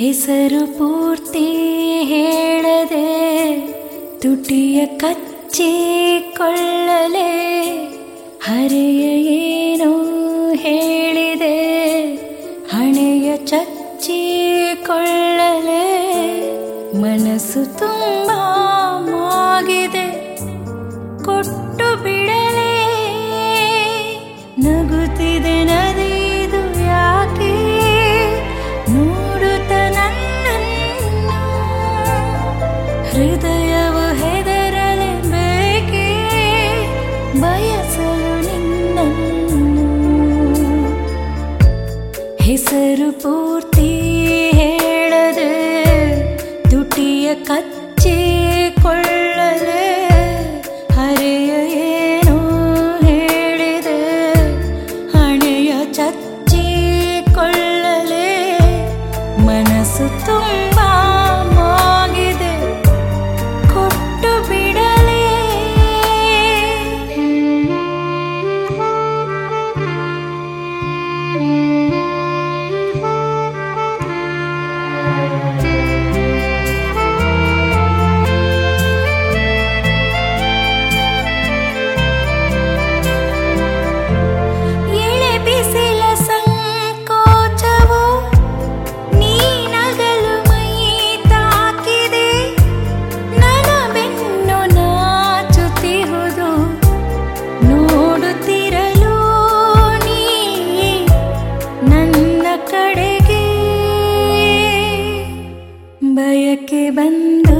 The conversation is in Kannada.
ಹೆಸರು ಪೂರ್ತಿ ಹೇಳದೆ ತುಟಿಯ ಕಚ್ಚಿಕೊಳ್ಳಲೆ ಹರೆಯ ಏನೋ ಹೇಳಿದೆ? ಹಣೆಯ ಚಚ್ಚಿಕೊಳ್ಳಲೆ ಮನಸ್ಸು ತುಂಬ ಹೃದಯವು ಹೆದರಲೆ ಬೇಕೆ? ಹೆಸರು ಪೂರ್ತಿ ಹೇಳದೆ, ತುಟಿಯ ಕಚ್ಚಿಕೊಳ್ಳಲೆ ಹರೆಯ ಏನೋ ಹೇಳಿದೆ? ಹಣೆಯ ಚಚ್ಚಿಕೊಳ್ಳಲೆ ಮನಸ್ಸು ತುಂಬ ಕಡೆಗೆ ಬಯಕೆ ಬಂದು